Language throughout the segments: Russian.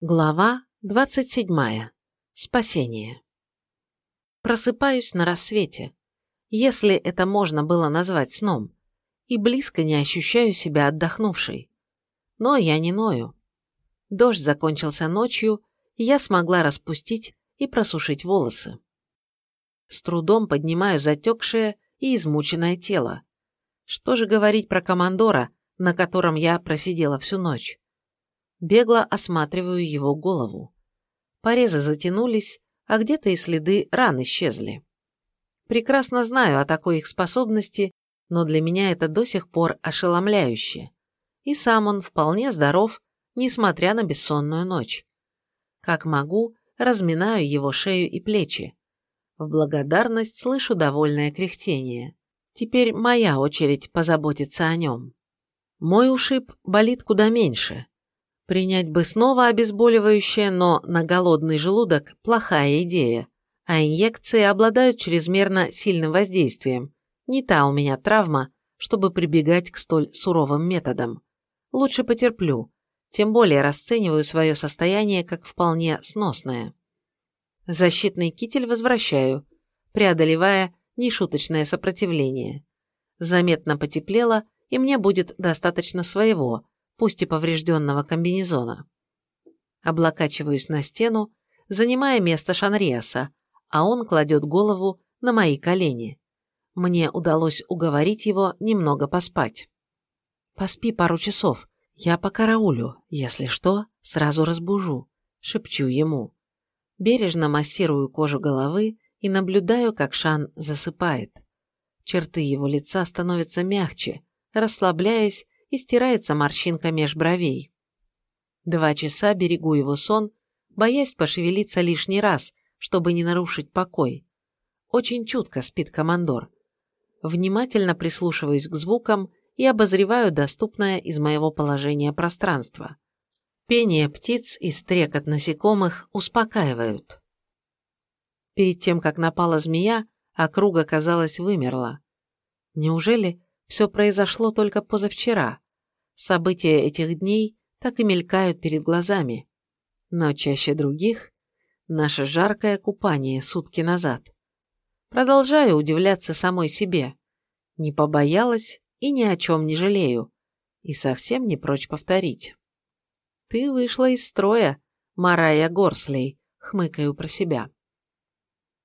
Глава 27. Спасение. Просыпаюсь на рассвете, если это можно было назвать сном, и близко не ощущаю себя отдохнувшей. Но я не ною. Дождь закончился ночью, и я смогла распустить и просушить волосы. С трудом поднимаю затекшее и измученное тело. Что же говорить про командора, на котором я просидела всю ночь? Бегло осматриваю его голову. Порезы затянулись, а где-то и следы ран исчезли. Прекрасно знаю о такой их способности, но для меня это до сих пор ошеломляюще. И сам он вполне здоров, несмотря на бессонную ночь. Как могу, разминаю его шею и плечи. В благодарность слышу довольное кряхтение. Теперь моя очередь позаботиться о нем. Мой ушиб болит куда меньше. Принять бы снова обезболивающее, но на голодный желудок – плохая идея, а инъекции обладают чрезмерно сильным воздействием. Не та у меня травма, чтобы прибегать к столь суровым методам. Лучше потерплю, тем более расцениваю свое состояние как вполне сносное. Защитный китель возвращаю, преодолевая нешуточное сопротивление. Заметно потеплело, и мне будет достаточно своего, пусть и поврежденного комбинезона. Облокачиваюсь на стену, занимая место Шанриаса, а он кладет голову на мои колени. Мне удалось уговорить его немного поспать. «Поспи пару часов, я по караулю, если что, сразу разбужу», — шепчу ему. Бережно массирую кожу головы и наблюдаю, как Шан засыпает. Черты его лица становятся мягче, расслабляясь и стирается морщинка меж бровей. Два часа берегу его сон, боясь пошевелиться лишний раз, чтобы не нарушить покой. Очень чутко спит командор. Внимательно прислушиваюсь к звукам и обозреваю доступное из моего положения пространство. Пение птиц и стрекот насекомых успокаивают. Перед тем, как напала змея, округа, казалось, вымерла. Неужели все произошло только позавчера. События этих дней так и мелькают перед глазами. Но чаще других – наше жаркое купание сутки назад. Продолжаю удивляться самой себе. Не побоялась и ни о чем не жалею. И совсем не прочь повторить. «Ты вышла из строя, Марая Горслей», — хмыкаю про себя.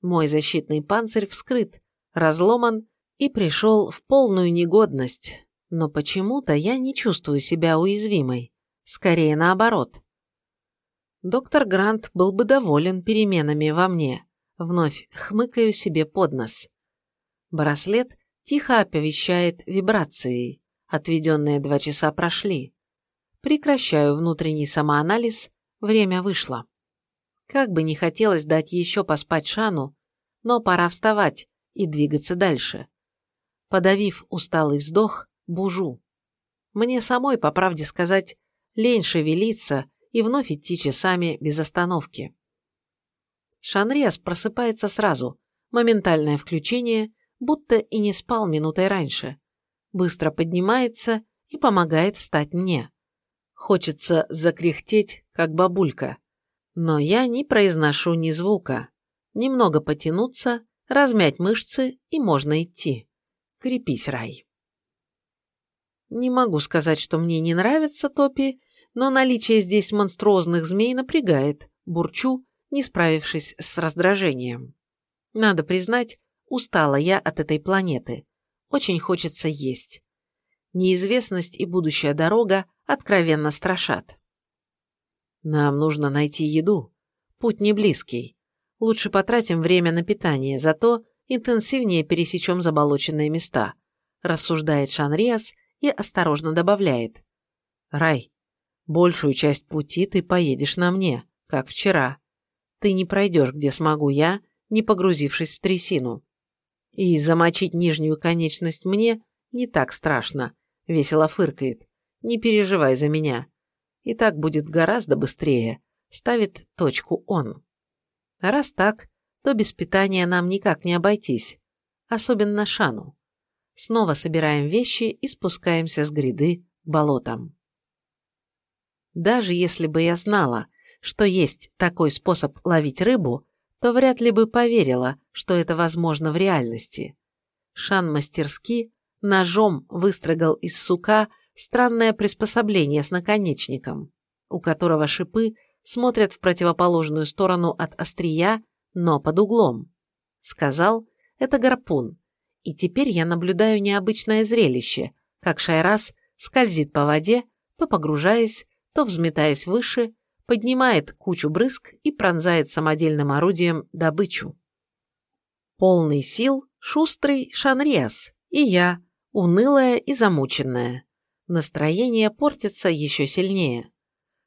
Мой защитный панцирь вскрыт, разломан и пришел в полную негодность, но почему-то я не чувствую себя уязвимой, скорее наоборот. Доктор Грант был бы доволен переменами во мне, вновь хмыкаю себе под нос. Браслет тихо оповещает вибрацией, отведенные два часа прошли. Прекращаю внутренний самоанализ, время вышло. Как бы не хотелось дать еще поспать Шану, но пора вставать и двигаться дальше. Подавив усталый вздох, бужу. Мне самой, по правде сказать, лень шевелиться и вновь идти часами без остановки. Шанриас просыпается сразу, моментальное включение, будто и не спал минутой раньше. Быстро поднимается и помогает встать мне. Хочется закряхтеть, как бабулька. Но я не произношу ни звука. Немного потянуться, размять мышцы и можно идти. Крепись, Рай. Не могу сказать, что мне не нравится Топи, но наличие здесь монструозных змей напрягает, бурчу, не справившись с раздражением. Надо признать, устала я от этой планеты. Очень хочется есть. Неизвестность и будущая дорога откровенно страшат. Нам нужно найти еду. Путь не близкий. Лучше потратим время на питание, зато интенсивнее пересечем заболоченные места, рассуждает Шанриас и осторожно добавляет. Рай, большую часть пути ты поедешь на мне, как вчера. Ты не пройдешь, где смогу я, не погрузившись в трясину. И замочить нижнюю конечность мне не так страшно, весело фыркает. Не переживай за меня. И так будет гораздо быстрее, ставит точку он. Раз так, то без питания нам никак не обойтись, особенно Шану. Снова собираем вещи и спускаемся с гряды к болотам. Даже если бы я знала, что есть такой способ ловить рыбу, то вряд ли бы поверила, что это возможно в реальности. Шан мастерски ножом выстрогал из сука странное приспособление с наконечником, у которого шипы смотрят в противоположную сторону от острия, но под углом. Сказал, это гарпун, и теперь я наблюдаю необычное зрелище, как Шайрас скользит по воде, то погружаясь, то взметаясь выше, поднимает кучу брызг и пронзает самодельным орудием добычу. Полный сил, шустрый Шанриас, и я, унылая и замученная. Настроение портится еще сильнее.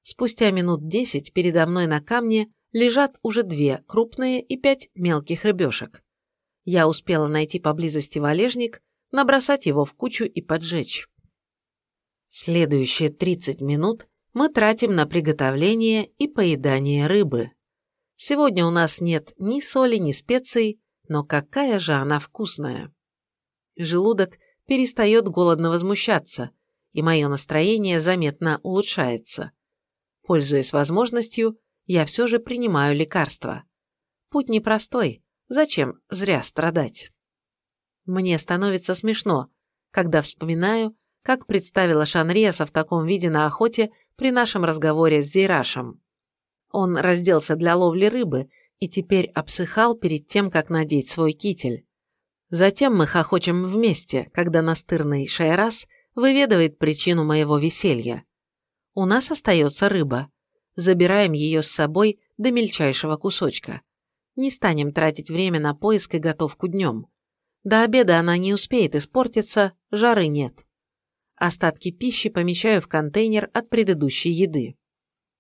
Спустя минут десять передо мной на камне лежат уже две крупные и пять мелких рыбешек. Я успела найти поблизости валежник, набросать его в кучу и поджечь. Следующие 30 минут мы тратим на приготовление и поедание рыбы. Сегодня у нас нет ни соли, ни специй, но какая же она вкусная. Желудок перестает голодно возмущаться, и мое настроение заметно улучшается. Пользуясь возможностью, я все же принимаю лекарства. Путь непростой, зачем зря страдать? Мне становится смешно, когда вспоминаю, как представила Шанриаса в таком виде на охоте при нашем разговоре с Зейрашем. Он разделся для ловли рыбы и теперь обсыхал перед тем, как надеть свой китель. Затем мы хохочем вместе, когда настырный Шайрас выведывает причину моего веселья. У нас остается рыба. Забираем ее с собой до мельчайшего кусочка. Не станем тратить время на поиск и готовку днем. До обеда она не успеет испортиться, жары нет. Остатки пищи помещаю в контейнер от предыдущей еды.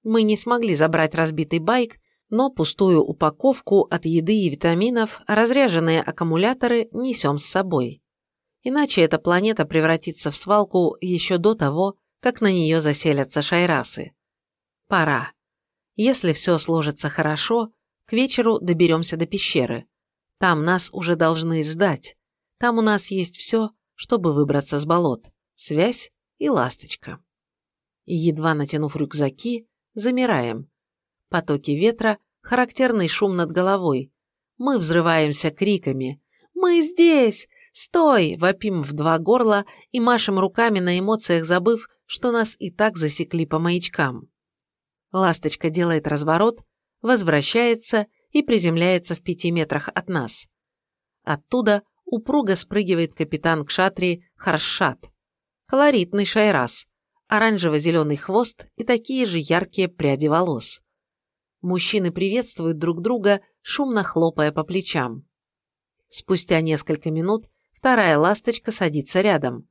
Мы не смогли забрать разбитый байк, но пустую упаковку от еды и витаминов, разряженные аккумуляторы несем с собой. Иначе эта планета превратится в свалку еще до того, как на нее заселятся шайрасы. Пора. Если все сложится хорошо, к вечеру доберемся до пещеры. Там нас уже должны ждать. Там у нас есть все, чтобы выбраться с болот связь и ласточка. Едва натянув рюкзаки, замираем. Потоки ветра, характерный шум над головой. Мы взрываемся криками. «Мы здесь! Стой!» – вопим в два горла и машем руками на эмоциях, забыв, что нас и так засекли по маячкам. Ласточка делает разворот, возвращается и приземляется в пяти метрах от нас. Оттуда упруго спрыгивает капитан Кшатри Харшат. Колоритный шайрас, оранжево-зеленый хвост и такие же яркие пряди волос. Мужчины приветствуют друг друга, шумно хлопая по плечам. Спустя несколько минут вторая ласточка садится рядом.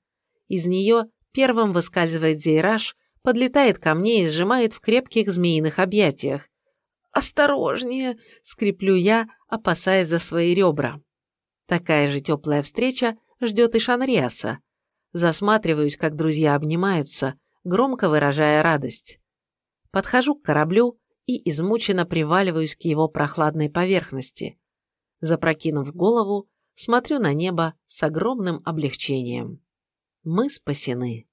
Из нее первым выскальзывает Зейраж, подлетает ко мне и сжимает в крепких змеиных объятиях. «Осторожнее!» – скреплю я, опасаясь за свои ребра. Такая же теплая встреча ждет и Шанриаса, Засматриваюсь, как друзья обнимаются, громко выражая радость. Подхожу к кораблю и измученно приваливаюсь к его прохладной поверхности. Запрокинув голову, смотрю на небо с огромным облегчением. Мы спасены.